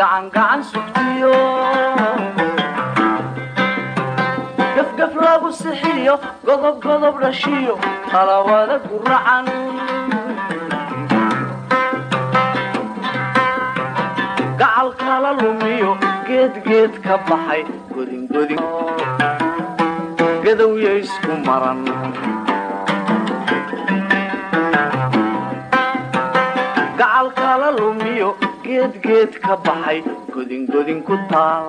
gacangacan sugtiyo gafgaf lagu sixiyo godob godob dhashiyo qalawada guracan gacal kala lumiyo. Geedgeed ka baxay godingodin gadowya isku maran geedgeed ka baxay godingodin ku taal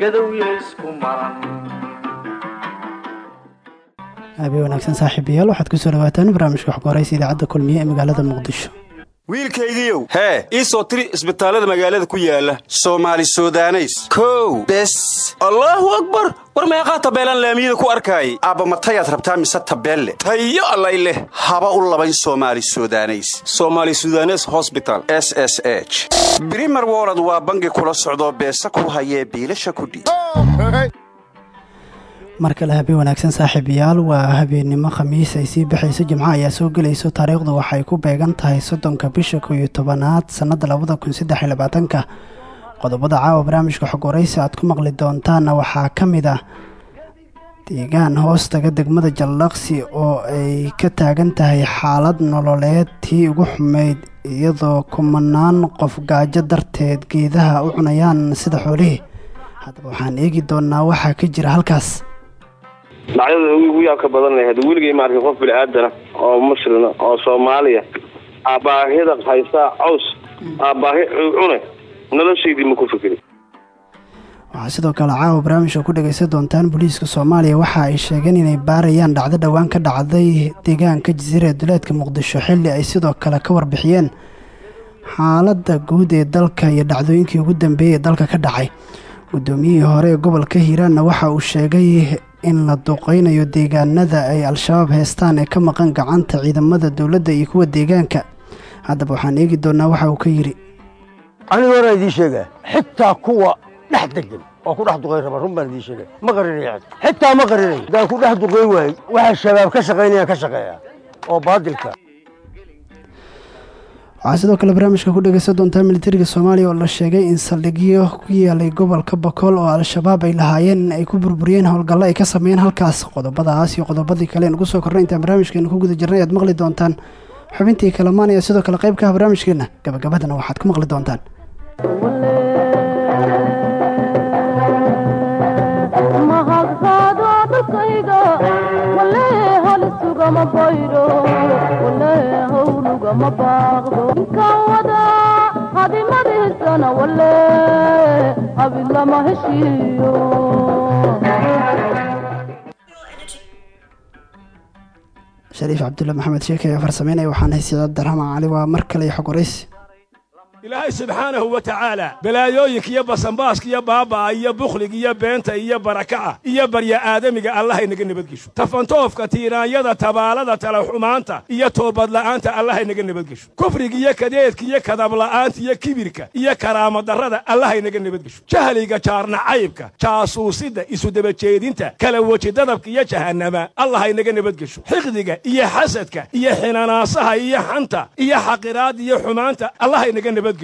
gadowya isku maran aabe wanaagsan saaxiibayaal waxaad ku soo dhawaataan barnaamijka waxgooraysa idaacadda kulmiye ee magaalada muqdisho wiilkaygiiow hee ii soo tiri isbitaallada magaalada ku yaalla soomaali sudaneys. Kow. Bes. Allaahu akbar! War meeqaa tabeelaan laamiyada ku arkaayay aabba matayaad rabtaa mise tabeelle? Tayo allay leh. Haba u labayn soomaali sudaneys. Somaali sudanes hosbital s s h. Brimer wolod waa bangi kula socdoo beesa ku hayee biilasha kudhiib mar kale habeen wanaagsan saaxiibayaal waa habeennimo khamiis ay sii baxayso jimco ayaa soo gelayso. Taariikhdu waxay ku beegan tahay soddonka bisha kow iyo tobanaad sannadda labada kun saddex iyo labaatanka. Qodobada caawa barnaamijka xog waraysi aad ku maqli doontaanna waxaa ka mid ah deegaan hoostaga degmada jallaqsi oo ay ka taagan tahay xaalad nololeed tii ugu xumeyd iyadoo kumanaan qof gaajo darteed geedaha u cunayaan sida xoolihii. Haddaba waxaan eegi doonnaa waxaa ka jira halkaas dhacdada ugu yaabka badan lahayd weligay ma arkin qof bini-aadana oo muslima oo soomaaliya. Aabaahida haysaa caws. Aabaahi cune. Noloshaydii ma ku fikirin waxaa sidoo kale caawa barnaamijka ku dhagaysan doontaan booliiska soomaaliya. Waxa ay sheegeen inay baarayaan dhacdo dhowaan ka dhacday deegaanka jasiira ee duleedka muqdisho xilli ay sidoo kale ka warbixiyeen xaaladda guud ee dalka iyo dhacdooyinkii ugu dambeeyey ee dalka ka dhacay. Guddoomiyihii hore ee gobolka hiiraanna waxa uu sheegay in la duqeynayo deegaanada ay al-shabaab heestaan ee ka maqan gacanta ciidamada dowladda iyo kuwa deegaanka. Haddaba waxaan eegi doonnaa waxa uu ka yidhi. Aniga horaa idiin sheegaa xitaa kuwa dhex degan oo ku dhex duqayn run baan idiin sheegaya ma qarinaya xitaa ma qarinayo haddaan ku dhex duqayn waayey waxaa shabaab ka shaqaynaya ka shaqeeya oo baadilka waxaa sidoo kale barnaamijka ku dhagaysan doontaa militariga soomaaliya oo la sheegay in saldhigyo ku yaalay gobolka bakool oo al-shabaab ay lahaayeen in ay ku burburiyeen howlgallo ay ka sameeyeen halkaas. Qodobadaas iyo qodobadii kale aan ugu soo kornay intaan barnaamijkeena ku guda jirnay aad maqli doontaan. Xubintii kalamaan ayaa sidoo kale qayb ka ah barnaamijkeenna gabagabadana waxaad ku maqli doontaan hadimadisana wale habid lama heshiiyo shariif cabdulla maxamed sheeke ayaa farsameynaya waxaan haysiya abdiraxmaan cali waa mar kale xog waraysi ilaahay subxaanahu wa tacaala. Balaayooyinka iyo basanbaaska iyo baaba'a iyo bukhliga iyo beenta iyo baraka'a iyo barya aadamiga allahaynaga nabadgesho. Tafantoofka tiiraanyada tabaalada talaxumaanta iyo toobadla'aanta allahaynaga nabadgesho. Kufriga iyo kadeedka iyo kadabla'aanta iyo kibirka iyo karaamadarrada allahaynaga nabadgesho. Jahliga jaarnacaybka jaasuusidda isudabajeedinta kala weji dadabka iyo jahannama allahaynaga nabadgesho. Xiqdiga iyo xasadka iyo xinanaasaha iyo xanta iyo xaqiraadda iyo xumaanta allahaynaga nabadgesho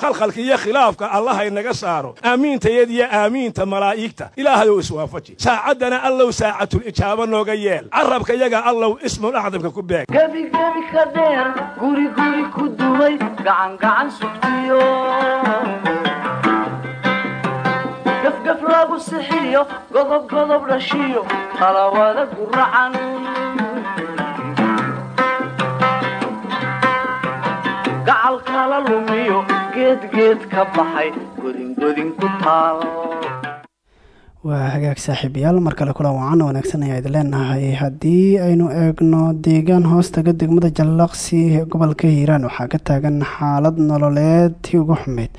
khalkhalka iyo khilaafka allah inaga saaro. Aamiintayad iyo aamiinta malaa'igta. Ilaahayow iswaafaji. Saacaddana allow saacatulijaabo nooga yeel. Carrabka yaga allow ismul acdamka ku beeg. Gebigebi lagu sixiyo godob godob dhashiyo talawada guracan gacal kala lumiyo geedgeed ka baxay godingodin ku taal. Waa hagaag saaxiibayaal mar kale kulan wacan wanaagsan ayaa idin leenahay. Haddii aynu eegno deegaan hoostaga degmada jallaqsi ee gobolka hiiraan waxaa ka taagan xaalad nololeed tii ugu xumeyd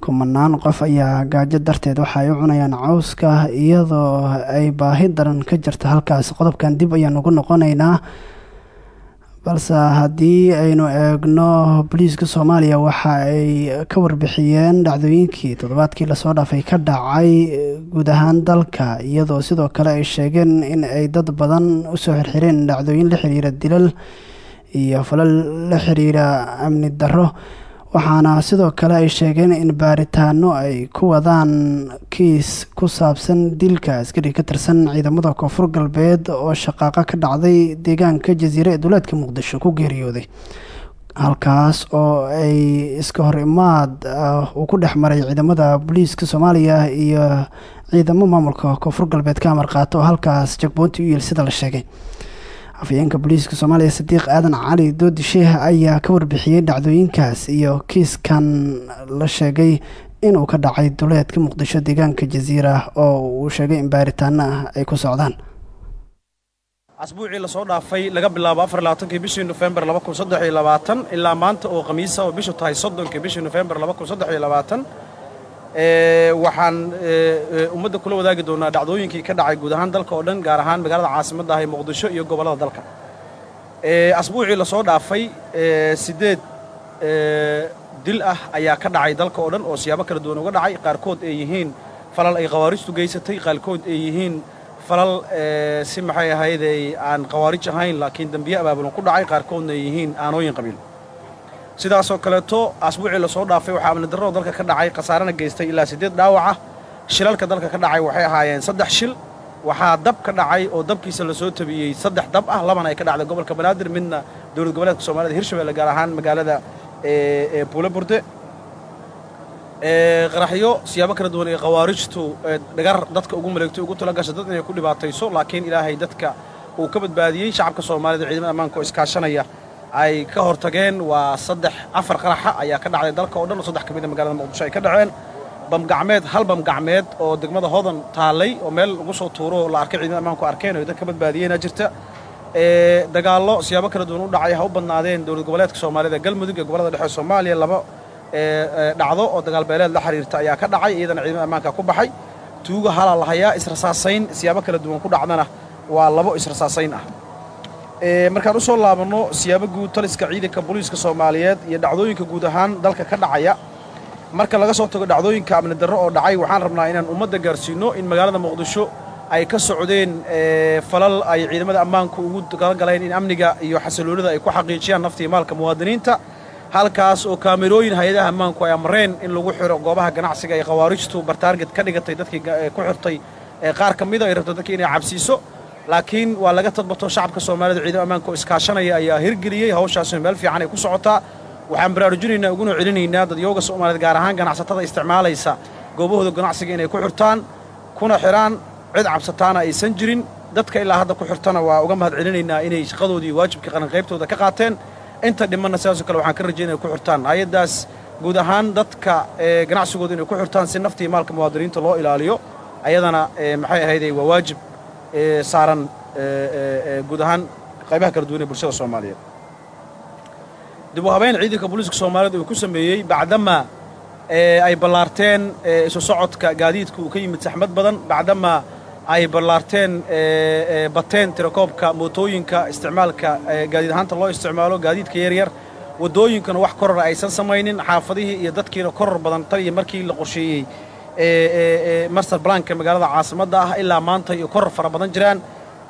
kumanaan qof ayaa gaajo darteed waxa u cunayaan cawska iyadoo ay baahi daran ka jirta halkaas. Qodobkan dib ayaan ugu noqonaynaa balse haddii aynu eegno booliiska soomaaliya waxa ay ka warbixiyeen dhacdooyinkii toddobaadkii la soo dhaafay ka dhacay guud ahaan dalka iyadoo sidoo kale ay sheegeen in ay dad badan u soo xirxireen dhacdooyin la xiriira dilal iyo falal la xiriira amni darro waxaana sidoo kale ay sheegeen in baaritaano ay ku wadaan kiis ku saabsan dilka askari ka tirsan ciidamada koonfur galbeed oo shaqaaqa ka dhacday deegaanka jasiire ee duleedka muqdisho ku geeriyooday. Halkaas oo ay iska hor imaad uu ku dhex ciidamada booliiska soomaaliya iyo ciidamo maamulka koonfur galbeed ka amar qaato oo halkaas jagboonti u yeel sida la sheegay afhayeenka booliiska soomaaliya sadiiq aadan cali doodi sheeh ayaa ka warbixiyey dhacdooyinkaas iyo kiiskan la sheegay inuu ka dhacay duleedka muqdisho deegaanka jasiira oo uu sheegay in baaritaano ah ay ku socdaan. Asbuucii la soo dhaafay laga bilaabo afarlabaatankii bishii nofembar laba kun saddex iyo labaatan ilaa maanta oo khamiisa oo bishu tahay soddonkii bishii nofembar laba kun saddex iyo labaatan waxaan ummadda kula wadaagi doonaa dhacdooyinkii ka dhacay guud ahaan dalka oo dhan gaar ahaan magaalada caasimadda ah ee muqdisho iyo gobollada dalka. Asbuucii la soo dhaafay siddeed dil ah ayaa ka dhacay dalka oo dhan oo siyaabo kala duwan uga dhacay. Qaarkood ay yihiin falal ay khawaariijtu geysatay qaarkood ay yihiin falal si maxay ahayday aan khawaarij ahayn laakiin dembiye abaabulan ku dhacay. Qaarkoodna ay yihiin aanooyin qabiil sidaasoo kaleeto asbuucii la soo dhaafay waxaa amnidarroo dalka ka dhacay khasaarana geystay ilaa siddeed dhaawac ah shilalka dalka ka dhacay waxay ahaayeen saddex shil. Waxaa dab ka dhacay oo dabkiisa la soo tabiyey saddex dab ah. Labana ay ka dhacday gobolka banaadir midna dowlad goboleedka soomaalida hirshabelle gaar ahaan magaalada buule burde qaraxyo siyaabo kala duwan ee khawaarijtu dhagar dadka ugu maleegtay ugu tala gasha dad inay ku dhibaatayso laakiin ilaahay dadka uu ka badbaadiyey shacabka soomaalida ciidamada ammaanka oo iskaashanaya ay ka hortageen waa saddex afar qaraxa ayaa ka dhacday dalka oo dhan oo saddex ka mida magaalada muqdisho ay ka dhaceen. Bamgacmeed hal bamgacmeed oo degmada hodan taallay oo meel lagu soo tuuro oo la arkay ciidamada ammaanku arkeen oo dad ka badbaadiyeena jirta. Dagaallo siyaabo kala duwan u dhacay ha u badnaadeen dowlad goboleedka soomaalida galmudug ee gobollada dhexe soomaaliya laba dhacdo oo dagaal beeleed la xiriirta ayaa ka dhacay iyadana ciidamada ammaanka ku baxay. Tuuga halaa lahayaa israsaasayn siyaabo kala duwan ku dhacdana waa labo israsaasayn ah markaan u soo laabanno siyaabo guud taliska ciidanka booliiska soomaaliyeed iyo dhacdooyinka guud ahaan dalka ka dhacaya. Marka laga soo tago dhacdooyinka amni darro oo dhacay waxaan rabnaa inaan ummadda gaarsiinno in magaalada muqdisho ay ka socdeen falal ay ciidamada ammaanku ugu talagaleen in amniga iyo xasiloonida ay ku xaqiijiyaan naftiiyo maalka muwaadiniinta. Halkaas oo kaamirooyin hay'adaha ammaanku ay amreen in lagu xiro goobaha ganacsiga ay khawaarijtu bartaarget ka dhigatay dadkii ku xirtay qaar ka mida ay rabto dadkii inay cabsiiso laakiin waa laga tadbato shacabka soomaalida ciidamada ammaanka oo iskaashanaya ayaa hirgeliyey. Hawshaasina meel fiican ay ku socotaa waxaan baraarujinaynaa uguna celinaynaa dadyooga soomaaliyeed gaar ahaan ganacsatada isticmaalaysa. Goobahooda ganacsiga inay ku xirtaan kuna xidhaan cid cabsataana aysan jirin. Dadka ilaa hadda ku xirtana waa uga mahad celinaynaa inay shaqadoodii waajibkii qaranqaybtooda ka qaateen. Inta dhimanna sidaasoo kale waxaan ka rajaynaya inay ku xirtaan. Hay'addaas guud ahaan dadka ganacsigooda inay ku xirtaan si naftii maalka muwaadiniinta loo ilaaliyo ayadana maxay ahayday waa waajib saaran guud ahaan qaybaha kala duwan ee bulshada soomaaliyeed. Dib u habeyn ciidanka booliiska soomaaliyeed uu ku sameeyey bacdama ay ballaarteen isu socodka gaadiidka uu ka yimid saxmad badan bacdama ay ballaarteen bateen tirakoobka mootooyinka isticmaalka gaadiid ahaanta loo isticmaalo gaadiidka yaryar waddooyinkana wax korora aysan samaynin xaafadihii iyo dadkiina koror badan tan iyo markii la qorsheeyey master blanka magaalada caasimadda ah ilaa maanta iyo koror fara badan jiraan.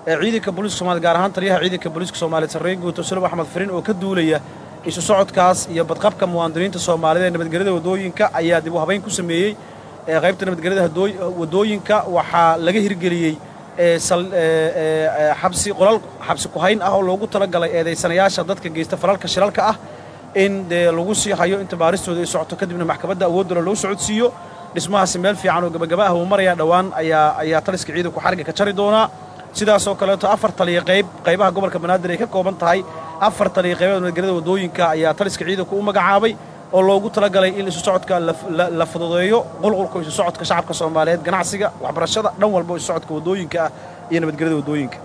Ciidanka booliiska somaliyed gaar ahaan taliyaha ciidanka booliiska soomaaliyeed sarreeye guuto sulub axmed fariin oo ka duulaya isu socodkaas iyo badqabka muwaadiniinta soomaalida ee nabadgelyada waddooyinka ayaa dib u habayn ku sameeyey. Qaybta nabadgelyada waddooyinka waxaa laga hirgeliyey xabsi qolal xabsi ku-hayn ah oo loogu talagalay eedaysanayaasha dadka geysta falalka shilalka ah. In dee lagu sii hayo inta baaristooda ay socoto kadibna maxkamadda awooddala loo socodsiiyo dhismahaasi meel fiican oo gabagaba ah uu marayaa dhowaan ayaa ayaa taliska ciidanku xarigga ka jari doonaa sidaasoo kaleeto afar taliya qayb qaybaha gobolka banaadir ay ka kooban tahay. Afar taliya qaybaha nabadgelyada waddooyinka ayaa taliska ciidanku u magacaabay oo loogu talagalay in isu socodka la fududeeyo qulqulka isu socodka shacabka soomaaliyeed ganacsiga waxbarashada dhan walba isu socodka waddooyinka ah iyo nabadgelyada waddooyinka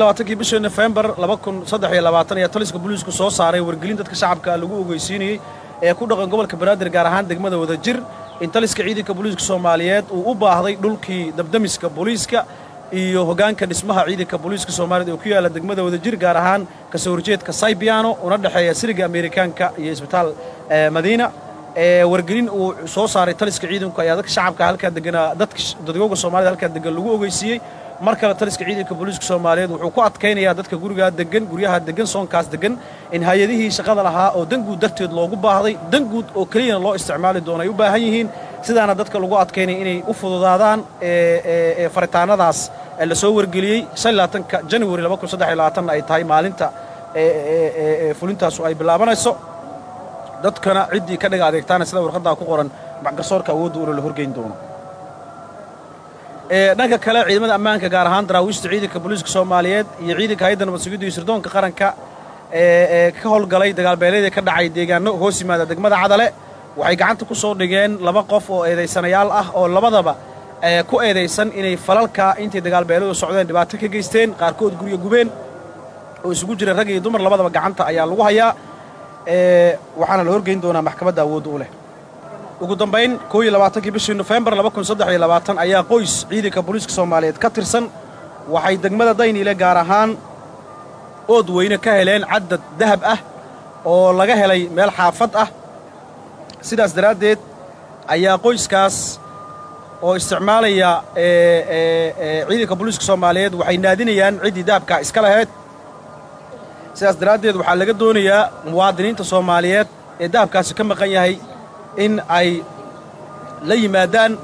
labaatankii bishii nofembar ayaa taliska booliisku soo saaray. Wargelin dadka shacabka lagu ogeysiinayey ee ku dhaqan gobolka banaadir gaar ahaan degmada wadajir. In taliska ciidanka booliiska soomaaliyeed uu u baahday dhulkii dabdamiska booliiska iyo hoggaanka dhismaha ciidanka booliiska soomaaliyeed oo ku yaalla degmada wadajir gaar ahaan ka soo horjeedka saybiano una dhexeeya siriga amerikaanka iyo isbitaal madiina. Wargelin uu soo saaray taliska ciidanku ayaa dadka shacabka halkaa deganaa dadka dadwooga soomaaliyed halkaa degan lagu ogeysiiyey mar kale taliska ciidanka booliiska soomaaliyeed wuxuu ku adkaynayaa dadka gurigaa degan guryaha degan soonkaas degan in hay'adihii shaqada lahaa oo danguud darteed loogu baahday danguud oo keliyana loo isticmaali doono ay u baahan yihiin. Sidaana dadka lagu adkaynaya inay u fududaadaan faritaanadaas la soo wargeliyey. Januari ay tahay maalinta fulintaasu ay bilaabanayso. Dadkana ciddii ka dhiga adeegtaana sida warqaddaa ku qoran garsoorka awoodda una la horgeyn doono dhanka kale ciidamada ammaanka gaar ahaan daraawiishta ciidanka booliiska soomaaliyeed iyo ciidanka hayadda nabad sugidda iyo sirdoonka qaranka ee ka howlgalay dagaalbeeleedii ka dhacay deegaano hoos yimaada degmada cadale waxay gacanta ku soo dhigeen laba qof oo eedaysanayaal ah oo labadaba ku eedaysan inay falalka intay dagaalbeeladu socdeen dhibaato ka geysteen qaarkood guryo gubeen oo isugu jira rag iyo dumar labadaba gacanta ayaa lagu hayaa waxaana la horgeyn doonaa maxkamadda awoodda u leh ugu dambayn koo iyo labaatankii bishii nofembar ayaa qoys ciidanka booliiska soomaaliyeed ka tirsan. Waxay degmada dayniile gaar ahaan ood weyne ka heleen caddad dahab ah oo laga helay meel xaafad ah. Sidaas daraaddeed ayaa qoyskaas oo isticmaalaya ciidanka booliiska soomaaliyeed waxay naadinayaan ciddii dahabkaa iska lahayd. Sidaas daraaddeed waxaa laga doonayaa muwaadiniinta soomaaliyeed ee dahabkaasi ka maqan yahay in ay la yimaadaan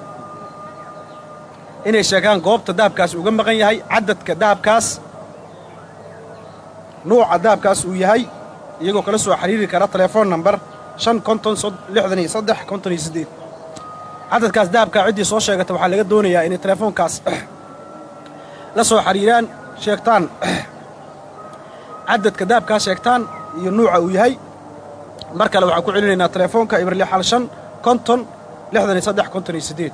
inay sheegaan goobta dahabkaas uga maqan yahay caddadka dahabkaas nuuca dahabkaas uu yahay iyagoo kala soo xiriiri kara telefoon namber shan konton lixdan iyo saddex konton iyo siddeed. Caddadkaas dahabkaa ciddii soo sheegata waxaa laga doonayaa inay telefoonkaas la soo xiriiraan sheegtaan caddadka dahabkaa sheegtaan iyo nuuca uu yahay mar kale waxaan ku celinaynaa telefoonka ibrli xal shan konton lixdan iyo saddex konton iyo siddeed.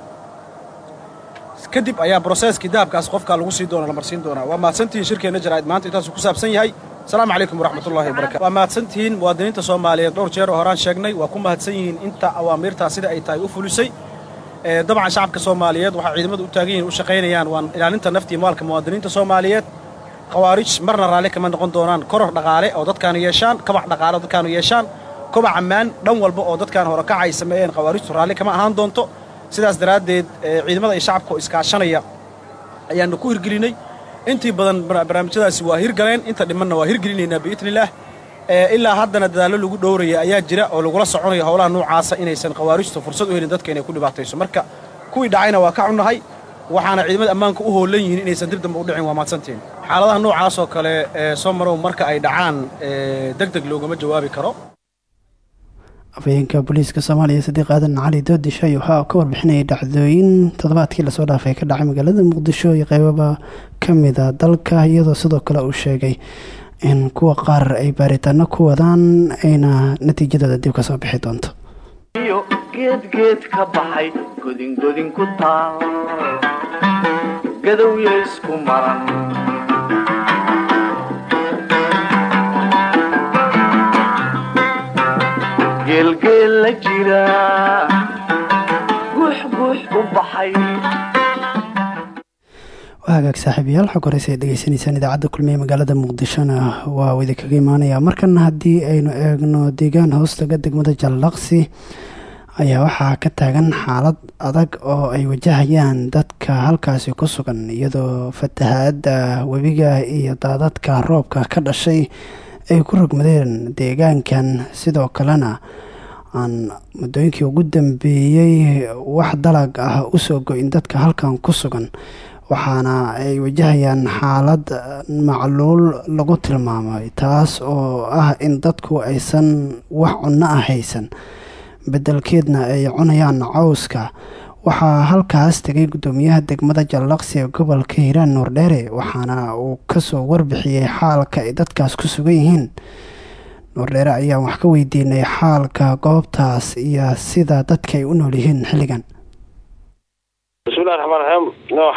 Kadib ayaa broseeskii dahabkaas qofkaa lagu sii doona la marsiin doonaa. Waa mahadsantihiin shirkeenna jaraa'id maanta intaasuu ku saabsan yahay. Asalaamu calaykum waraxmatullahi wabarakatu waa mahadsantihiin muwaadiniinta soomaaliyeed. Dhowr jeer oo horaan sheegnay waa ku mahadsan yihiin inta awaamiirtaa sida ay tahay u fulisay. Dabcan shacabka soomaaliyeed waxaa ciidamadu u taagan yihiin u shaqaynayaan waan ilaalinta naftii maalka muwaadiniinta soomaaliyeed. Khawaarij marna raalli kama noqon doonaan. Koror dhaqaale oo dadkaanu yeeshaan kabac dhaqaale oo dadkaanu yeeshaan kobac ammaan dhan walba oo dadkaan hore kaca ay sameeyeen khawaarijtu raalli kama ahaan doonto. Sidaas daraaddeed ciidamada iyo shacabka oo iskaashanaya ayaannu ku hirgelinay. Intii badan barnaamijyadaasi waa hirgaleen inta dhimanna waa hirgelinaynaa biidnillaah ilaa haddana dadaallo lagu dhowraya ayaa jira oo lagula soconayo howlaha noocaasa inaysan khawaarijtu fursad u helin dadka inay ku dhibaatayso. Marka kuwii dhacayna waa ka cunnahay waxaana ciidamada ammaanka u hoolan yihiin inaysan dib dambe u dhicin waa mahadsantiin xaaladaha noocaas oo kale soo marow marka ay dhacaan deg deg loogama jawaabi karo afhayeenka booliiska soomaaliya sadiiq aadan cali doodishay waxaa ka warbixinayay dhacdooyin toddobaadkii la soo dhaafay ka dhacay magaalada muqdisho iyo qeybaba ka mida dalka iyadoo sidoo kale uu sheegay in kuwa qaar ay baaritaano ku wadaan ayna natiijadooda dib ka soo bixi doonto. Geedgeed ka baxay godingodin ku taal gadowya isku maran geelgeel la jira. Guux guux u baxay. Waa hagaag saaxiibayaal xog horeyse ay dhegeysanaysaan idaacadda kulmiye magaalada muqdishona. Waa uu idinkaga imaanaya. Markana haddii aynu eegno deegaan hoostaga degmada jallaqsi ayaa waxaa ka taagan xaalad adag oo ay wajahayaan dadka halkaasi ku sugan iyadoo fatahaadda webiga iyo daadadka roobka ka dhashay ay ku rogmadeen deegaankan. Sidoo kalena aan muddooyinkii ugu dambeeyey wax dalag ah u soo go-in dadka halkan ku sugan waxaana ay wajahayaan xaalad macluul lagu tilmaamay taas oo ah in dadku aysan wax cunno ah haysan beddelkeedna ay cunayaan cawska waxaa halkaas tegay guddoomiyaha degmada jallaqsi ee gobolka hiiraan nuurdheere waxaana uu ka soo warbixiyey xaalka ay dadkaas ku sugan yihiin. Nuurdheere ayaan wax ka weydiinay xaalka goobtaas iyo sida dadka ay u nool yihiin xilligan. Bismillahi raxmaan raxiim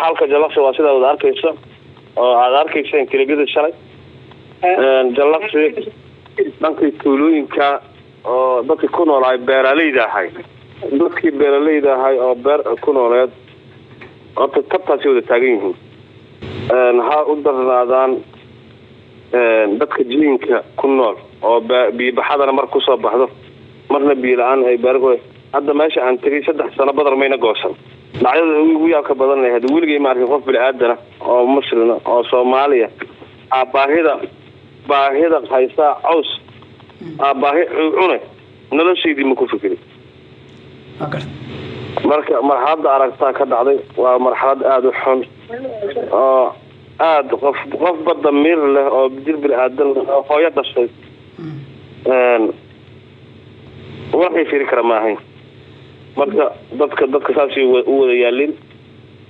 xaalka jallaqsi waa sidaa wada arkaysa oo aada arkayseen kelibada shalay. Jallaqsi dhankii tuulooyinka oo dadkii ku noolaay beeraleyda ahay dadkii beeraleyda ahay oo beer ku nooleed horta tabtaasay wada taagan yihiin. Ha u darnaadaan dadka jiinka ku nool oo biyobaxadana mar ku soo baxdo. Marna biyo la'aan ay beer hadda meesha aan tegay saddex sano badar mayna goosan. Dhacyada ugu yaabka badan lahayd weligay ma arkin qof bini-aadana oo muslina oo soomaaliya. Aa baahida baahida haysaa caws. Aa baahi cune noloshaydii ma ku fikiri marka marxaladda aragtaa ka dhacday waa marxalad aada u xun. Oo aada qof qofba damiir leh oo jir bini-aadan leh oo hooyo dhashay. Waxay firi kara maahayn marka dadka dadka saasay u wada yaalin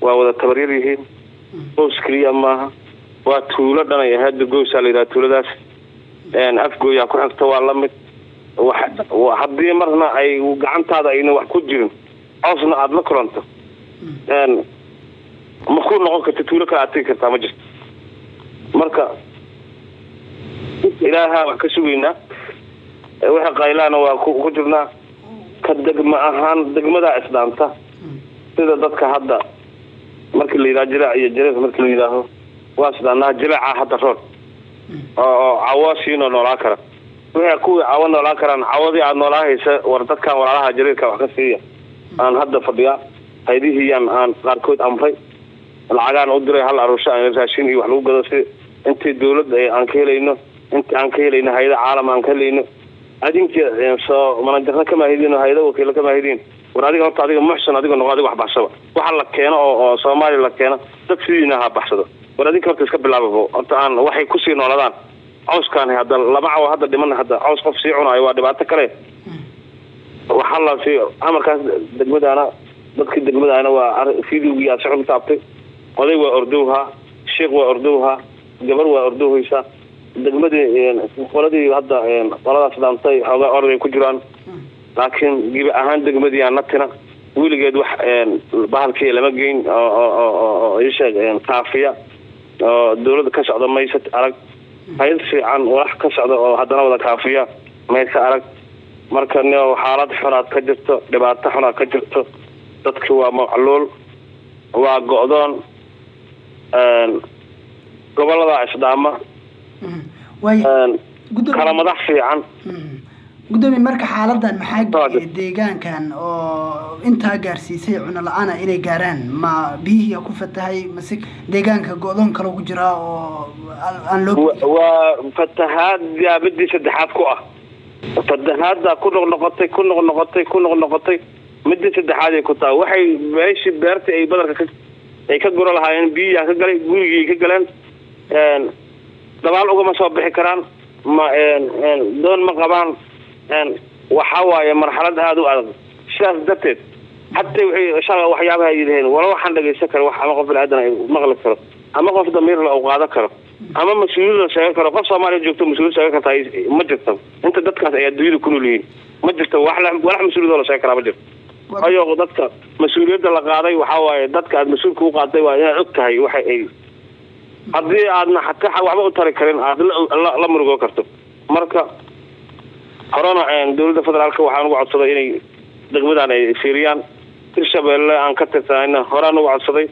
waa wada tabaryar yihiin. Qoys keliya maaha waa tuulo dhan ay ahayd goysaa la yidhaha tuuladaas. Afgooyaa ku xigta waa la mid haddii marna ay gacantaada ayna wax ku jirin coosna aada la kulanto ma ku noqon karta tuulo kale aad tegi kartaa ma jirto. Marka ilaahaa wax ka sugaynaa wixii qaylaana waa ku jirnaa ka degma ahaan degmadaa isdhaanta sida dadka hadda markii la yidhaha jilaac iyo jareer markii la yidhaaho waa isdhaanaa jilaaca hadda rood oo cawo siinoo noolaa kara wixii kuwii cawo noolaa karaan cawadii aada noolaa haysa war dadkan walaalaha jareerka wax ka siiya. Aan hadda fadhiyaa haydihiiyaan aan qaarkood amray. Lacagaan u diray hal aruusho raashin iyo wax lagu gado si intii dawladda aan ka helayno intii aan ka helayno hayada caalam aan ka helayno. Adinki soo manajaro kama hidin hayada wakiilo kama hidin war adiga horta adiga muxsan adiga noqo adiga wax baxsaba. Waxa la keeno oo soomaaliya la keeno dad sidiina ha baxsado. War adinka horta iska bilaababo horta aan waxay ku sii nooladaan cawskaan hadda lama cawo hadda dhiman hadda caws qof sii cunaayo waa dhibaato kale. Waxaa la amarkaas degmadaana dadkii degmadaana waa fiidowgiyaa si xun taabtay oday waa ordowhaa sheikh waa ordowhaa gabar waa ordowhaysaa degmadii qoladii hadda qoladaas dhaantay xoogaa orday ku jiraan. Laakiin gibi ahaan degmadii aan natina. Weligeed wax bahalkii lama geyn oo isheeg kaafiya oo dawladda ka socda maysa arag hayad fiican walax ka socda oo haddana wada kaafiya. Maysa arag marka n xaalad xunaad ka jirto dhibaato xunaad ka jirto dadki waa macluul waa go-doon gobollada isdhaama kala madax fiican gudoomiye marka xaaladan maxaa deegaankan oo intaa gaarsiisay cuno la'aana inay gaaraan? Ma biyihii ku fatahay? Mase deegaanka go-doon kale ku jiraa oo aan loo waa fatahaad yaabadii saddexaad ku ah. Fatahaada ku noqnoqotay ku noqnoqotay ku noqnoqotay. Midii saddexaaday ku taha waxay meeshii beerta ay badarka ay ka guro lahaayeen biyiyaa ka galay gurigii ka galeen dabaal ugama soo bixi karaan. Ma doon ma qabaan waxa waaye marxalad aada u adag sidaas darteed waxay shala waxyaabaha yidhaheen wala waxaan dhagaysan karo wax ama qof bini-aadan ay maqli karo ama qof damiirla u qaadan karo ama mas'uuliyad la sheegan karo qof soomaaliya joogto mas'uuliyad sheegan kartaa ma jirto. Inta dadkaas ay adduunyada ku nool yihiin ma jirto. Wax walax mas'uuliyadoo la sheegan karaa ma jirto. Ayo dadka mas'uuliyadda la qaaday waxaa waaye dadka aad mas'uulka u qaaday waa inaad og tahay waxa ay haddii aadna xataa waxba u tari karin aad la murugoo karto. Marka horena dawladda federaalka waxaan ugu codsaday inay degmadan ay fiiriyaan. Hirshabeelle aan ka tirsanayna horaan ugu codsaday.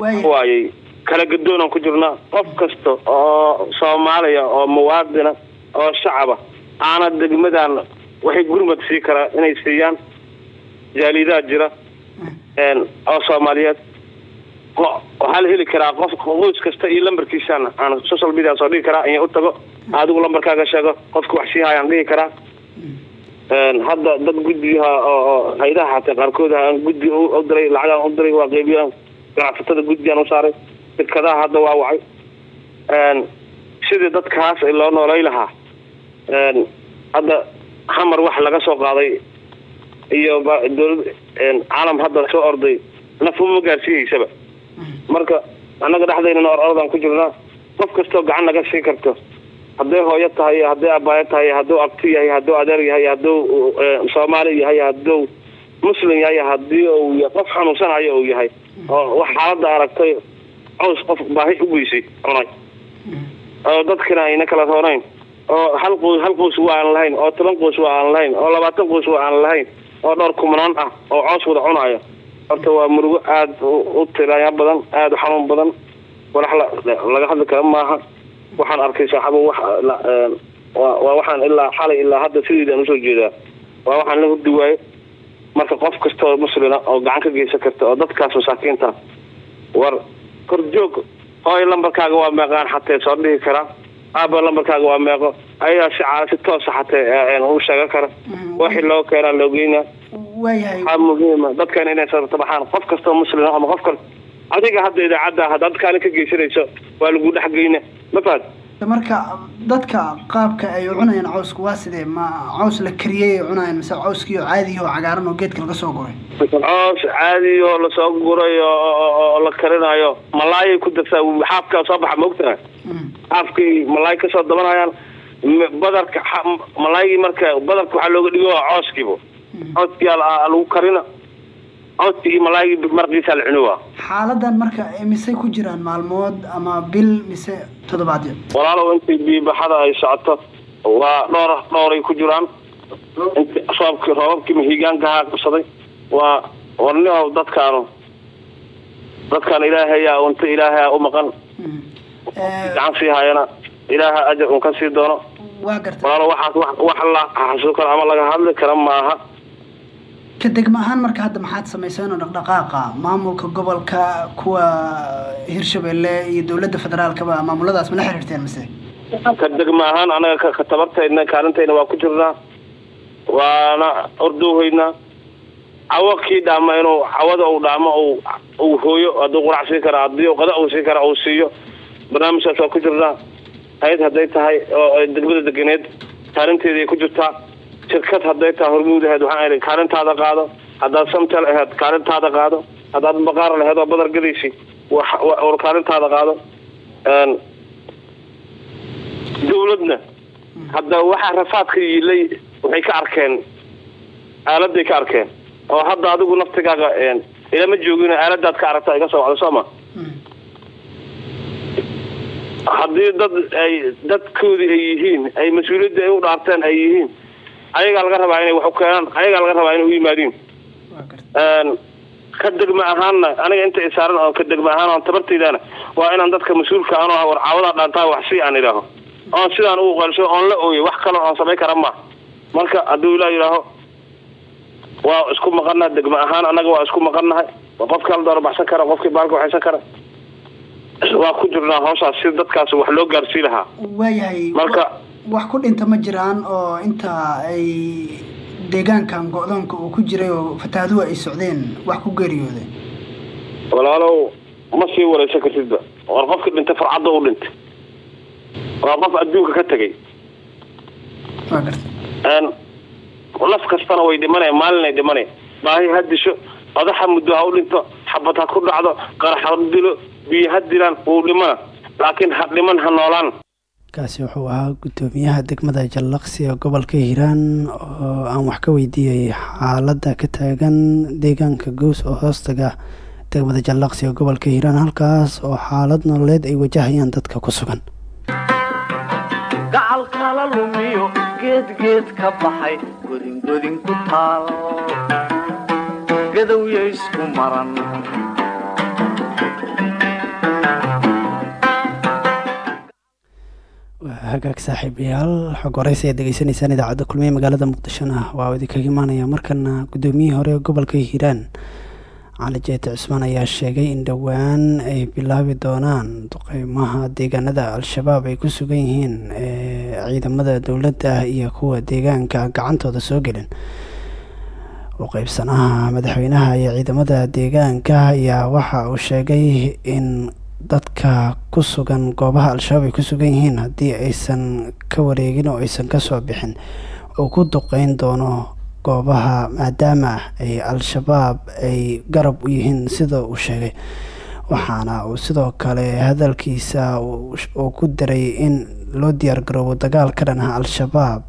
Waayay kala gadoonaan ku jirnaa. Qof kasta oo soomaaliya oo muwaadina oo shacaba aana degmadan waxay gurmad sii karaa inay siiyaan. Jaalidaha jira. Oo soomaaliyeed. Waxaa la heli karaa qof qoys kasta iyo lambarkiisaan aan social media soo dhigi karaa in u tago adigu lambarkaaga sheego qofka wax sii hayaan dhihi karaa. Hadda dad guddiyaha oo haydaha xataa qaarkood aan guddi u diray lacagaan u diray waa qeybiyaan ganacsatada guddigaan u saaray. Shirkadaha hadda waa wacay. Sidii dadkaas loo noolay lahaa hadda xamar wax laga soo qaaday iyo dowlad caalam hadda soo orday nafuma gaarsiihaysaba marka annaga dhexdaynana or ku jirnaa. Qof kastoo gacan naga sii karto hadday hooyo tahay hadday abaayo tahay hadduu abti yahay hadduu adeer yahay hadduu soomaali yahay hadduu muslim yahay haddii uu qof xanuunsanayo uu yahay oo wax xaaladda aragtay caws qof baahi u geysay cunay. Oo dadkina ayna kala roonayn. Oo hal qoys hal qoys waa aan lahayn oo toban qoys waa aan lahayn oo labaatan qoys waa aan lahayn oo dhowr kumanaan ah oo coos wada cunaya. Horta waa murugo aada u- tiraaya badan aada u xanuun badan. Walax la- laga hadli kara maaha waxaan arkay la- een, waa waxaan ilaa xalay ilaa hadda sideedaan u soo jeedaa. Waa waxaan la hurdi waayo marka qof kastoo muslina oo gacan ka geysan karta oo dadkaas masaakiinta war korjoog hooy lambarkaaga waa meeqaan xatee soo dhihi kara. Aaba lambarkaaga waa meeqo. Ayagaa si caala si toosa xatee u sheegan kara. Loo keenaa loo geynaa. Waayahay waxaa muhiima dadkan inay sartabaxaan qof kastoo muslima ama qof kale adiga hadda idaacadda haddaad kaalin ka geysanayso waa lagu dhex geyna. Ma fahad marka dadka qaabka ay cunayaan cawsku waa sidee? Ma caws la kariyey ay cunayaan mise cawskiio caadiyo cagaaran oo geedka laga soo guray? Coos caadi oo la soo guray oo- la karinayo. Malaayay ku dartaa xaafkaa soo baxa maogtahay xaafkii malaay ka soo dabanayaan badarka malaaygii marka badarka waxaa looga dhigo cooskiiba cooskiyaa la- lagu karina cooskii iyo malaaygii marqiisaa la cuni waa xaaladan marka mise ku jiraan maalmood ama bil mise toddobaadyo walaalow intii biibaxada ay socoto waa dhowr dhowray ku jiraan. Inti roobkii roobabkii mahiigaankahaa qabsaday waa warniow dadkaanu dadkaan ilaahayaa unta ilaahaa u maqan. Gacan sii hayana ilaaha ajar un ka sii doono. Walaalo waxaas wax la xasuusan karo ama laga hadli kara maaha ka degma ahaan marka hadda maxaad samayseen oo dhaqdhaqaaqa maamulka gobolka kuwa hirshabelle iyo dowladda federaalkaba maamuladaas ma la xiriirteen mise? Ka degma ahaan anaga ka- ka tabartayna kaalintayna waa ku jirnaa waana ordowhaynaa cawo kii dhaama inuu cawada uu dhaamo uu hooyo hadduu qurac sii kara haddii qada uu sii kara uu siiyo barnaamijkaas waa ku jirnaa hay'ad hadday tahay oo degmada deganeed kaalinteedii ay ku jirtaa shirkad hadday tahay hormuud waxaan idhi kaalintaada qaado. Haddaad samtel ahayd kaalintaada qaado. Haddaad baqaar lahayd oo badar gadaysi kaalintaada qaado. Dawladna hadda waxaa rafaadka yiilay waxay ka arkeen aaladay ka arkeen. Oo hadda adigu naftigaaga ilama joogin aaladaad ka aragta iga soo wacda soo ma? Haddii dad ay dadkoodii ay yihiin ay mas'uuliyadda ay u dhaarteen ay yihiin ayagaa laga rabaa inay wax u keenaan. Ayagaa laga rabaa inay u yimaadiin ka degma ahaanna aniga inta isaaran oo ka degma ahaan oon tabartaydaana waa inaan dadka mas'uulka anoo ah caawadaa dhaantaa wax si aan idhaaho. Oon sidaan ugu qalisho oon la ooyo wax kale oon samayn kara ma. Marka hadduu ilaa yidhaaho waa isku maqannaha degma ahaan annaga waa isku maqannahay. Waa qofkii hal doora baxsan kara qofkii baalka waxaysan kara. Waa ku jirnaa hawshaas si dadkaas wax loo gaarsii lahaa. Marka- wax ku dhinta ma jiraan oo inta ay deegaankan go-doonka uu ku jiray oo fatahaaduhu ay socdeen wax ku geeriyooday? Walaalow ma sii waraysan kartidba war qofka dhintay farcadda u dhintay waa qof adduunka ka tegay naf kastana way dhimanaya maalinay dhimanaya baahi ha disho odaxa muddo ha u dhinto xabad ha ku dhacdo qarax ha dilo biyo ha dilaan wuu dhimana laakiin ha dhiman ha noolaan kaasi wuxuu ahaa guddoomiyaha degmada jallaqsi ee gobolka hiiraan oo aan wax ka weydiiyey xaaladda ka taagan deegaanka gows oo hoostaga degmada jallaqsi ee gobolka hiiraan halkaas oo xaalad nololeed ay wajahayaan dadka ku sugan. Gacal kala lumiyo geedgeed ka baxay godingodin ku taal. Gadowya isku maran hagaag saaxiibayaal xog horeysa ayaad degeysanaysaan idaacadda kulmiye magaalada muqdishona. Waa idinkaga imaanaya markana guddoomiyihii hore ee gobolka hiiraan cali jeete cusmaan ayaa sheegay in dhowaan ay bilaabi doonaan duqeymaha deegaanada al-shabaab ay ku sugan yihiin ee ciidamada dowladda iyo kuwa deegaanka gacantooda soo gelin. U qeybsanaha madaxweynaha iyo ciidamada deegaanka ayaa waxa uu sheegay in dadka ku sugan goobaha al-shabaab ay ku sugan yihiin haddii aysan ka wareegin oo aysan ka soo bixin uu ku duqeyn doono goobaha maadaama ay al-shabaab ay garab u yihiin sida uu sheegay. Waxaana uu sidoo kale hadalkiisa uu ku daray in loo diyaargaroobo dagaal ka dhan ah al-shabaab.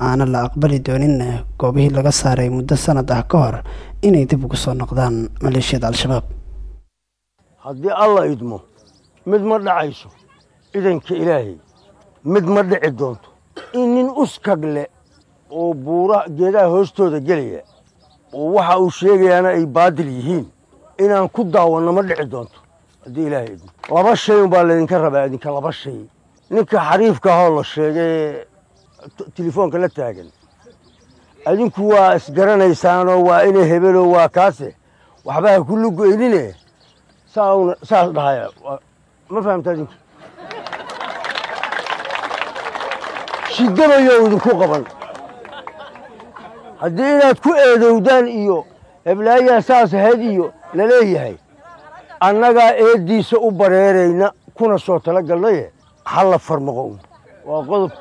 Aana la aqbali doonin goobihii laga saaray muddo sanad ah ka hor inay dib ugu soo noqdaan maleeshiyada al-shabaab haddii alla idmo mid ma dhacayso idanka ilaahay mid ma dhici doonto. In nin uskagle oo buura geedaha hoostooda gelaya oo waxa uu sheegayaana ay baadil yihiin inaan ku daawanno ma dhici doonto. Haddii ilaahay idmo. Laba shay unbaa laydinka rabaa idinka laba shay. Ninka xariifka ahoo la sheegay telefoonka la taagan. Adinku waa isgaranaysaanoo waa ina hebelo waa kaase. Waxba ha ku lugoynine sauna saas dhahaya ma fahamta adinku shidabayo idinku qaban haddii inaad ku eedowdaan iyo. Heblaayaa saas ahayd iyo. Laleeyahay annagaa eeddiisa u bareerayna kuna soo tala galnaye halla farmaqo waa qodob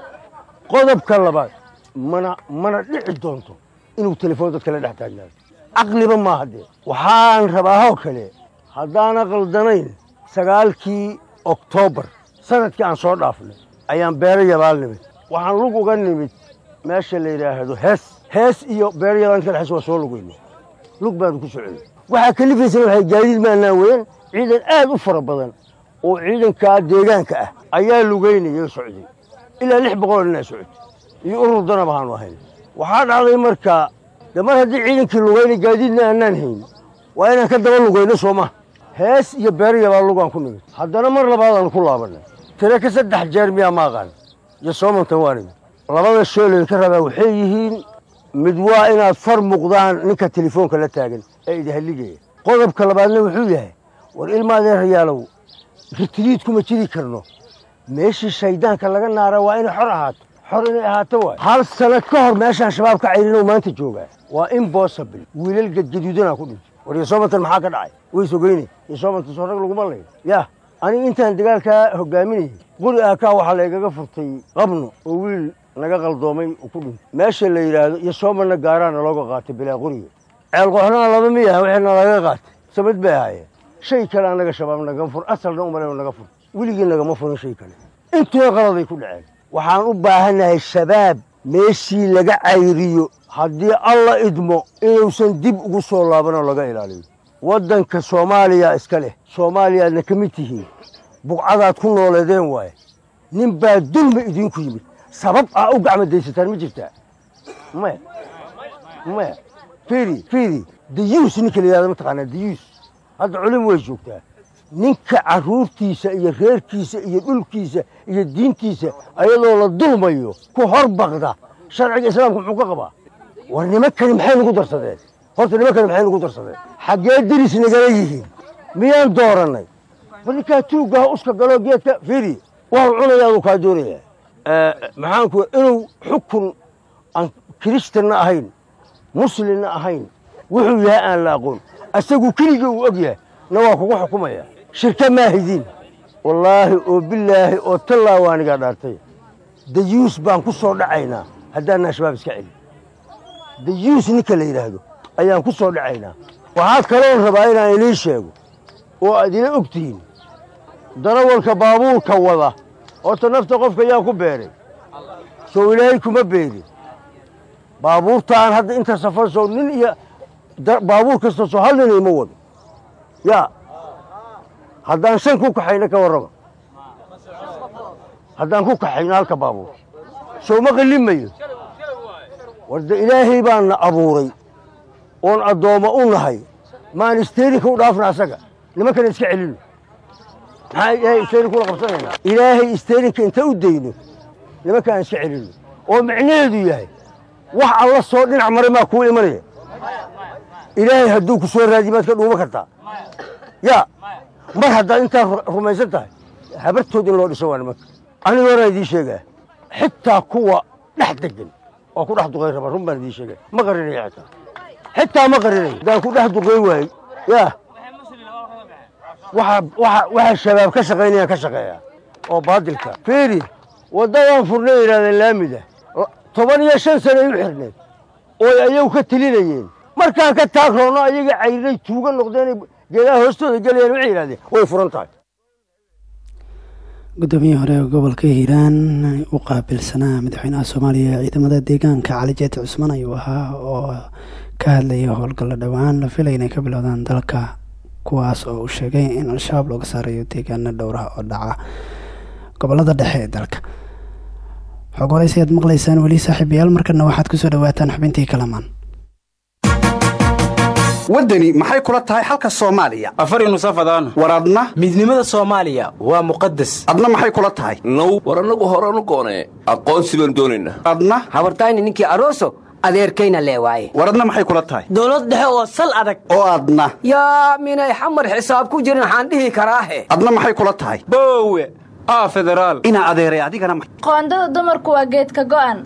qodobka labaad mana mana dhici doonto inuu telefoon dadka la dhex taagnaado caqliba maaha dee waxaan rabaahoo kale haddaana qaldanayn sagaalkii oktoobar sannadkii aan soo dhaafnay ayaan beero yabaal nimid. Waxaan lug uga nimid meesha la yidhaahdo hees. Hees iyo beero yabaal ka dhexays waa soo lugaynay lug baanu ku soconay waxaa kalifaysana waxay gaadiid maanaan weyan ciidan aad u fara badan oo ciidankaa deegaanka ah ayaa lugaynaya socday. Ilaa lix boqoloo ninaa socotay. Iyo urur danab ahayn. Waxaa dhacday markaa de mar haddii ciidankii lugaynay gaadiidna aanaan hayn waa inaan ka daba lugayno soo maha hees iyo beeryabaa lugaan ku nimid haddana mar labaadaanu ku laabannay tire ka saddex jeer miyaa ma aqaan iyo soomantan waa nimid labada shoo laydinka rabaa waxay yihiin mid waa inaad far muqdaan ninka telefoonka la taagan ee idahalligaya qodobka labaadna wuxuu yahay war ilma adeerayaalow ritiriid kuma jiri karno. Meeshii shayddaanka laga naara waa inay xor ahaato. Xor inay ahaato waay. Hal sano ka hor meeshaan shabaab ka cayrinoo maanta joogaa. Waa impossible. Wiilal gadgaduudanaa ku dhintay war yosoomantan maxaa ka dhacay way sogeynay yosoomantan soo rag laguma layn yah aniga intaan dagaalkaa hogaaminayay quri aakaa waxaa laygaga furtay qabno oo wiil naga qaldoomay uu ku dhintay meesha la yidhaahdo yosoomanna gaaraana looga qaatay bilaa quriga ceel qoxnaa laba miyaha waxayna laga qaatay. Samad bay ahaayeen shay kale annaga shabaab naga fur asalna umale naga fur. Weligii nagama furin shay kale. Intuba qaladay ku dhaceen? Waxaan u baahannahay shabaab meeshii laga cayriyo haddii alla idmo inuusan dib ugu soo laabanoo laga ilaaliyo. Waddanka soomaaliya iska leh. Soomaaliyaadna ka mid tihiin. Buqcadaad ku nooleedeen waaye. Nin baa dulmi idinku yimid. Sabab aa u gacma daysataan ma jirtaa? Maya maya fiiri fiiri. Dayuus ninka la yihahdo mataqaanaa dayuus hadda culim way joogtaa ninka carruurtiisa iyo reerkiisa iyo dhulkiisa iyo diintiisa ayadoo la dulmayo ku hor baqda. Sharciga islaamka muxuu ka qabaa? War nimankani maxay nagu darsadeen? Horta nimankani maxay nagu darsadeen? Xaggee diris nagala yihiin? Miyaan doorannay bal ninkaa tuuggaha uska galoo geedka fiiri waa cunaya aduu kaa doonaya. Maxaanku inuu xukun aan kiristanna ahayn muslimna ahayn wuxuu yahay aan la aqoon. Asagu keligii uu og yahay na waa kugu xukumaya shirka maahidiin wallaahi oo bilaahi oo tallaa waanigaa dhaartay. Dayuus baan ku soo dhacaynaa. Haddaanaa shabaab iska celin. Dayuus ninka la yidhaahdo ayaan ku soo dhacaynaa. Waxaa kaloon rabaa inaan idiin sheego oo aad ila og tihiin. Darawalka baabuurka wada horta nafta qofka yaa ku beeray. Sow ilaahay kuma beerin baabuurtaan hadda inta safar sow nin iyo baabuur kasta soo hal ninay ma wado. Yaa haddaan shan ku kaxayno ka warrama haddaan ku kaxayno halka baabuur. Sow ma qallimayo warda ilaahay baanna abuuray oon addoommo u nahay. Maan isteerinka u dhaafna asaga. Nimankana iska celino maxaa ilaahay isteerinka ula qabsanaynaa? Ilaahay isteerinka inta u dayno nimankaan iska celino oo micnaheedu yahay wax alla soo dhinac maray maa kuu imanaya. Ilaahay hadduu ku soo raadiy maad ka dhuuma kartaa. Yaa mar haddaad intaa rumaysan tahay habartood in loo dhiso waa nimanka aniga idiin sheegaa xitaa kuwa dhex degan oo ku dhex duqay raba run baan idiin sheegaya ma qarinaya xitaa xitaa ma qarinayo. Haddaan ku dhex duqay waayey yaa waxa waxa waxa shabaab ka shaqaynayaan ka shaqeeyaa oo baadilka. Fiiri waddadan furnay yidhahdeen laamida toban iyo shan sanay u xirneed ooy ayagu ka telinayeen markaan ka taagroonno ayaga cayrinay tuuga noqdeen geedaha hoostooda gelayaan waxay yidhahdeen way furan tahay. Guddoomiyihii hore gobolka hiiraan u qaabilsanaa madaxweynaha soomaaliya ciidamada deegaanka cali jeeti cusmaan ayuu ahaa oo ka hadlayay howlgalla dhowaan la filay inay ka bilowdaan dalka kuwaas oo uu sheegay in al-shabaab looga saarayo deegaano dhowraha oo dhaca gobollada dhexe ee dalka. Xog waraysi aad maqlaysaan weli saaxiibayaal markana waxaad ku soo dhawaataan xubintii kalamaan waddani maxay kula tahay xalka soomaaliya? Afari nusafadaan war adna? Midnimada soomaaliya waa muqadas adna maxay kula tahay? Now war annagu horanu goonee aqoonsi baan doonaynaa adna? Habartayni ninkii aroso adeerkayna lee waaye. War adna maxay kula tahay? Dowlad dhexe oo sal adag. Oo adna. Yaa minay xamar xisaab ku jirin waxaan dhihi karaahe. Adna maxay kula tahay? Boowe aa federaal. Inaa adeeray adigana qoondada dumarku waa geedka go'an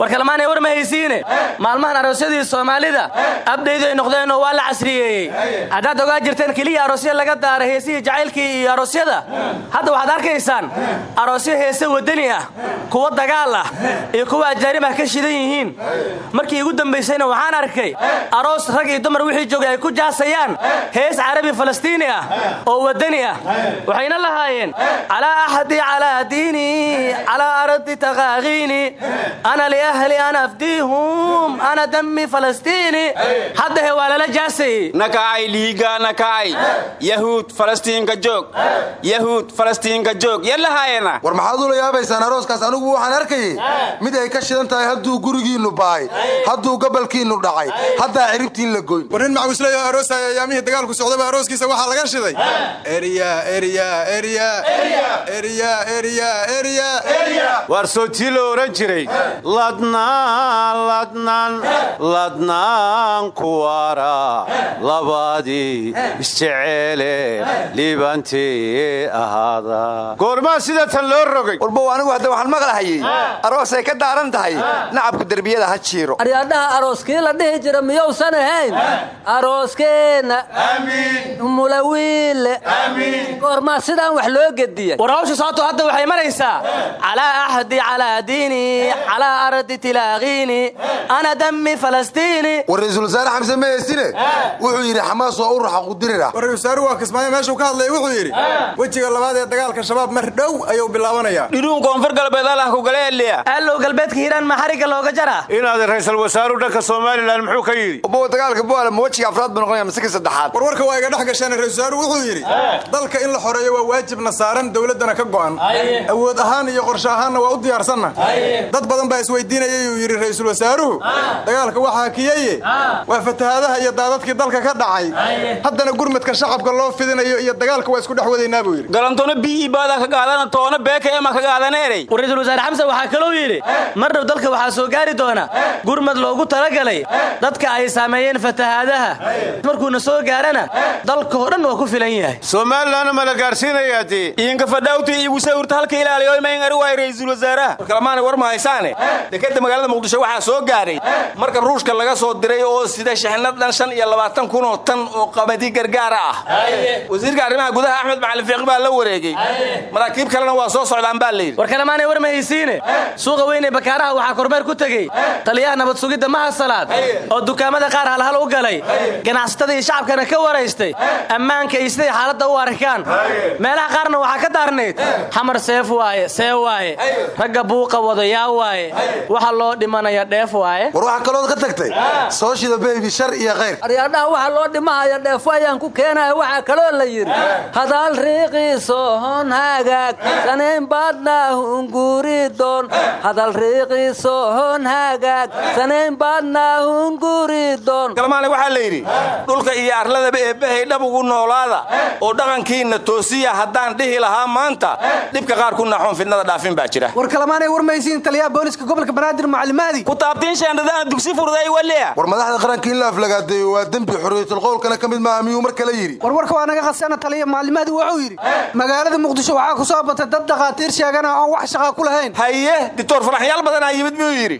war kalmaanay war ma haysiine maalmahan aroosyadii soomaalida abdhaydu ay noqdeen oo waa la casriyeeyey haddaad ogaa jirteen keliya aroosyo laga daara heesihii jacaylkii iyo aroosyada hadda waxaad arkaysaan aroosyo heese waddani ah kuwa dagaal ah iyo kuwa ajaanib ah ka shidan yihiin. Markii igu dambaysayna waxaan arkay aroos rag iyo dumar wixii joogay ay ku jaasayaan. Hees carabi falastiini ah oo waddani ah. Waxayna lahaayeen calaa axadi calaa diini calaa ardi takaakiini ana liahli ana afdiihum ana dami falastiini haddahe waa lala jaasayey nakacay liiga nakacay yahuud falastiinka joog yahuud falastiinka joog yallahaayena war maxaad ula yaabaysaan arooskaas anigu waxaan arkayey mid ay ka shidan tahay hadduu gurigiinnu bahay hadduu gabalkiinnu dhacay haddaa ciribtiin la goyn war nin macwisleeyo aroosaya ayaamihii dagaalku socdaba arooskiisa waxaa laga shiday erya erya erya erya erya erya waar soo tii la odhan jiray ladnaan ladnaan ladnaan kuwara labadii isjeceele liibantii ahaada goormaa sida tan loo rogay. Warbow anigu hadda waxaan maqlahayey aroosay ka daaran tahay. Nacabku derbiyada ha jiiro. Aryadhaha arooskii la dhihi jira miyousan ahayn? Arooskeenna. Mulawiille goormaa sidaan wax loo gediya war hawsha hadda waxay maraysaa calaa axdi calaa diini calaa ardi tilaaqiini ana dami falastiini war ra'iisul wasaare xamse meesine wuxuu yidhi xamaas waa u raxa qudirira war wasaare waa kismaayo meeshuu ka hadlaya wuxuu yidhi wejiga labaad ee dagaalka shabaab mar dhow ayuu bilaabanayaa dhiruun koonfur galbeed allah ku galeeliya allow galbeedka hiiraan ma xarigga looga jaraa inaad ra'iisul wasaaruhu dhanka somalilan muxuu ka yidhi bow dagaalka buala ma wejiga afraad buu noqonaya mise ka saddexaad war warka waa iga dhex gasheen ra'iisul wasaaruhu wuxuu yidhi dalka in la xoreeyo waa waajibna saaran dowladdana ka go'an awood ahaan iyo qorshe ahaanna waa u diyaarsanna dad badan baa isweydiinayay uu yidhi ra'iisul wasaaruhu. Dagaalka waxaa kiyeye waa fatahaadaha iyo daadadkii dalka ka dhacay. Haddana gurmadka shacabka loo fidinayo iyo dagaalka waa isku dhex wadaynaa buu yidhi. Galantoona bii baada ka gaadana toona beeka ema ka gaadaneerey war ra'iisul wasaare xamse waxaa kaloo yidhi mar dhow dalka waxaa soo gaari doona gurmad loogu talagalay dadka ay saameeyeen fatahaadaha. Markuuna soo gaarana dalka oo dhan waa ku filan yahay. Somalilanna ma la gaarsiinayaa dee idinka fadhawta iyo wasawirta halka ilaaliyo mayn ari waay ra'iisul wasaaraha. Kalamaana war ma haysaane dekeda magaalada muqdisho waxaa soo gaaray marka ruushka laga soo diray oo sida shixnad dhan shan iyo labaatan kun oo tan oo qabadi gargaara ah. Wasiirka arrimaha gudaha axmed macalin fiiqi baa la wareegey maraakiib kalena waa soo socdaan baa layidhi war kalemaanay war ma haysiine? Suuqa weynee bakaaraha waxaa kormeer ku tegey. Taliyaha nabad sugidda maha salaad oo dukaamada qaar halhal u galay. Ganacsatada iyo shacabkana ka waraystay ammaanka iyo siday xaaladda u arkaan. Meelaha qaarna waxaa ka daarnayd xamar seef waaye see waaye ragga buuqa wada yaa waaye waxa loo dhimanaya dheef waaye? War waxaa kalood ka tagtay. Soo shida beybi shar iyo khayr. Aryadhaha waxa loo dhimahaya dheefo ayaan ku keenaya waxaa kaloo la yidhi. Hadaal riiqiiso hon hagaag sanayn baadna hunguridoon hadal riiqiiso hon hagaag sanayn baadna hunguridoon kalmaane waxaa la yidhi dhulka iyo arladaba eebbahay dhab ugu noolaada. Oo dhaqankiinna toosiya haddaan dhihi lahaa maanta dhibka qaar ku naxoon fidnada dhaafin baa jira. War kalamaanay war maysiin taliyaha booliska gobolka banaadir macalimaadi ku taabtiin sheendhadaha dugsi furday waliya war madaxda qaranka in la aflagaadeeyo waa dembi xorriyatul qowlkana ka mid maaha miyuu mar kale yidhi? War warka waa naga khasana taliya macalimaadi wuxuu yidhi magaalada muqdisho waxaa ku soo batay dad dhakhaatiir sheegana oon wax shaqa ku lahayn. Haye dictor faraxyaal badanaa yimid miyuu yidhi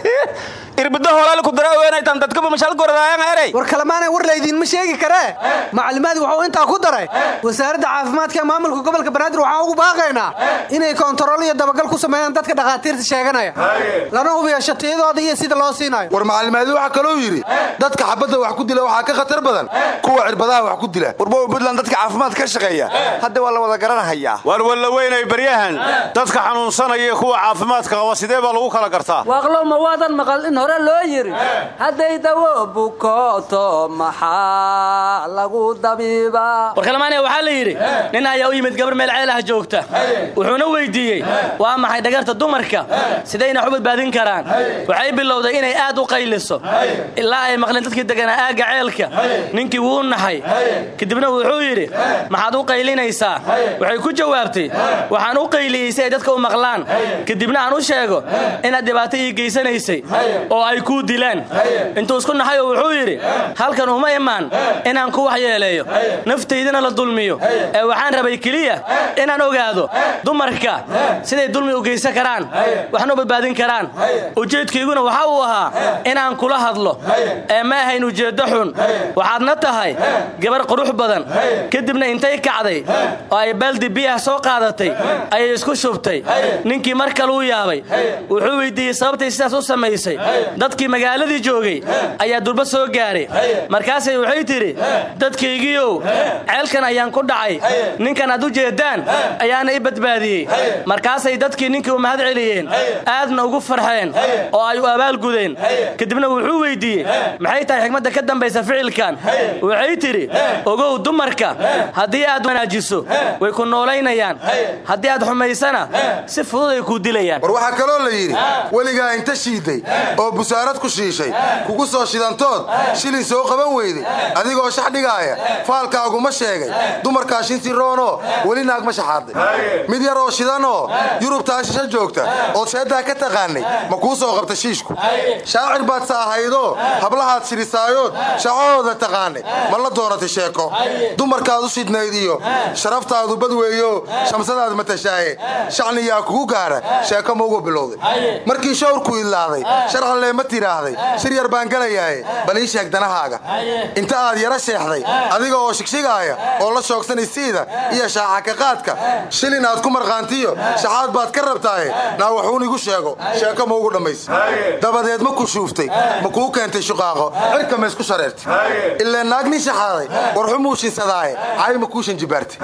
irbida holaal ku daraaweenaytan dadkaba mashal goradaayan eray. War kalemaanay war laydiinma sheegi karee macalimaadii wuxuu intaa ku daray. Wasaaradda caafimaadka ee maamulka gobolka banaadir waxaan ugu baaqaynaa inay koontarool iyo dabagal ku sameeyaan dadka dhakhaatiirta sheeganaya. Lana hubiyo shatiyadooda iyo sida loo siinayo. War macalimaadi waxaa kaloo yidhi dadka xabadda wax ku dila waxaa ka khatar badan. Kuwa cirbadaha wax ku dila. Warbow buntland dadka caafimaad ka shaqeeya. Hadda waa la wada garanahayaa war walla weynay baryahan. Dadka xanuunsanaya kuwa caafimaadka qaba sidee baa lagu kala gartaa? Waaqlow ma waadan maqal in hore loo yidhi hadday dawo bukooto maxaa lagu dabiibaa warkalmaanaya waxaa la yidhi nin ayaa u yimid gabar meel ceelaha joogta. Wuxuuna weyddiiyey waa maxay dhagarta dumarka? Sidayna u badbaadin karaan. Waxay bilowday inay aad u qayliso. Ilaa ay maqleen dadkii deganaa aagga ceelka. Ninkii wuu naxay kadibna wuxuu yidhi maxaad u qaylinaysaa? Waxay ku jawaabtay waxaan u qayliyey si ay dadka u maqlaan. Kadibna aan u sheego inaad dhibaato ii geysanaysay oo ay kuu dilaan. Intuu isku naxayoo wuxuu yidhi halkan uma imaan inaan ku waxyeeleeyo. Naftaydana la dulmiyo. Ee waxaan rabay keliya inaan ogaado dumarka siday dulmi u geysan karaan waxna u badbaadin karaan. Ujeedkayguna waxa uu ahaa inaan kula hadlo. Ee ma ahayn ujeeddo xun. Waxaadna tahay gabar qurux badan. Kadibna intay kacday oo ay baaldi biyaha soo qaadatay ayay isku shubtay. Ninkii mar kaluu yaabay. Wuxuu weydiiyey sababtay sidaas u samaysay dadkii magaaladii joogay ayaa durba soo gaaray. Markaasay waxay tidhi dadkaygiiow ceelkan ayaan ku dhacay. Ninkan aad u jeeddaan ayaana i badbaadiyey. Markaasay dadkii ninkii u mahad celiyeen aadna ugu farxeen oo ay u abaalgudeen kadibna wuxuu weyddiiyey maxay tahay xigmadda ka dambaysa ficilkan? Waxay tidhi ogow dumarka haddii aad wanaajiso way ku noolaynayaan. Haddii aad xumaysana si fudud ay kuu dilayaan. War waxaa kaloo la yidhi weligaa inta shiiday oo busaarad ku shiishay. Kugu soo shidantood shilin soo qaban weyday adigoo shax dhigaaya faalkaaguma sheegay. Dumarkaa shinsi roonoo weli naag ma shaxaaday mid yar oo shidanoo yurubtaa shisho joogta. Ood sheeddaa ka taqaanay. Ma kuu soo qabta shiishku. Shaacir baad sa ahaydoo hablahaad shidhisaayood shacahooda taqaanay. Ma la doonatay sheeko? Dumarkaad u shidnayd iyo sharaftaadu badweeyo shamsadaad matashaaye shacniyaa kugu gaara sheeko ma uga bilowday. Markii shawrku idlaaday sharxanlee ma tidhaahday shir yar baan galayaaye bal ii sheeg danahaaga. Inta aad yara sheexday adiga oo shigshigaaya oo la shoogsanaysiida iyo shaaxa ka qaadka shilin aad ku marqaantiyo shaxaad baad ka rabtaaye naa waxuun igu sheego. Sheeko ma ugu dhammaysa dabadeed ma ku shuuftay. Ma kuu keentay shuqaaqo. Cirka ma isku shareertay. Ilee naag nin shaxaaday warxumuu shinsadaaye cay ma kuu shanjibaartay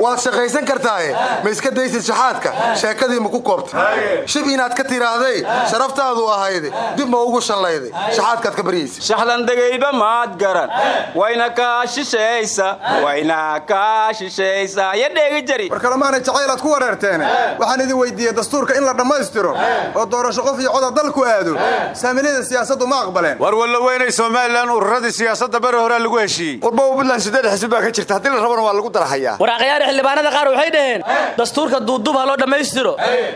waad shaqaysan kartaaye. Ma iska daysid shaxaadka sheekadii ma ku koobtay. Shib inaad ka tiraahday sharaftaadu ahayde dib ma ugu shallayday. Shaxaadkaad ka baryaysa shaxlandegayba maad garan. Wayna kaa shishaysa wayna kaa shishaysa. Ya dheegi jari. War kalemaanay jacaylaad ku wareerteene waxaan idin weydiiyey dastuurka in la dhammaystiro oo doorasho qof iyo coda dalku aado. Saamilada siyaasaddu ma aqbaleen. War walla weynay somalilan ururadii siyaasadda beri horea lagu heshiiyey. Warbow buntland siddeed xisbi baa ka jirta. Haddii la rabana waa lagu darahayaa. Waraaqyaari xildhibaanada qaar waxay dhaheen dastuurka duuduub ha loo dhammaystiro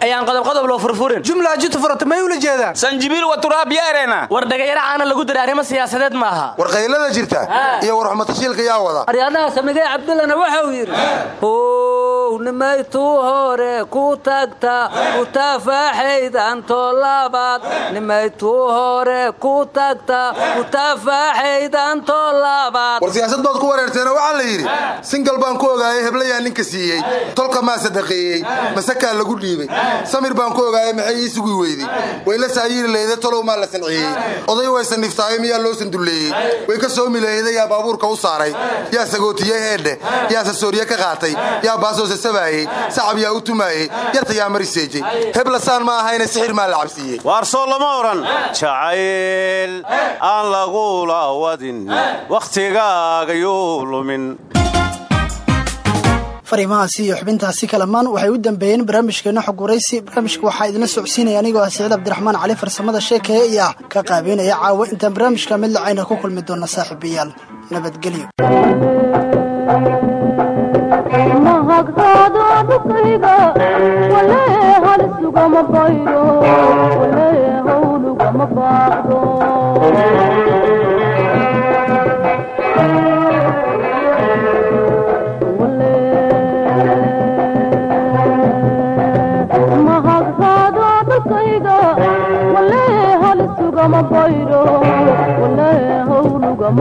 ayaan qodobqodob loo furfurin. Jumla jitu furata may ula jeedaan? Sanjibiil wa turaab yaarena war dhagayaro caana lagu diray arrimo siyaasadeed maaha. War qaylada jirta iyo warxumatashiilka yaa wada. Aryaadaha samigay cabdullana waxau yidhi how nimaytuu hore ku tagta ku taafaaxaydanto labaad. Nimaytuu hore ku tagta ku taafaaxaydanto labaad. War siyaasad baad ku wareerteena waxaa la yidhi singal baan ku ogaayay heblayaa ninka siiyey tolka maa sadaqeeyey masakaa lagu dhiibay samir baan ku ogaayay maxay ii sugi weydey wayla saayiiri leyda tolow maa la sanciyeeyey oday waysan niftaayo miyaa loo sandulleeyey way ka soo mileeyday yaa baabuurka u saaray? Yaa sagootiyey heedhe? Yaa sasooriye ka qaatay? Yaa baasoo sasabaayey? Sacab yaa u tumaayey? Yarta yaa mariseejey heblasaan ma ahayna sixir maa la cabsiiyey. Waarsoo lama odhan jacayl aan lagula wadin wakhtigaagayuu lumin fariimahaasi iyo xubintaasi kalamaan waxay u dambeeyeen barnaamijkeena xog waraysi barnaamijka waxaa idinla socodsiinaya anigoo ah siciid cabdiraxmaan cali farsamada sheekaya iyo ah ka qaabeynaya caawa. Intaan barnaamijka mid lacayna ku kulmi doona saaxiibayaal nabadgelyo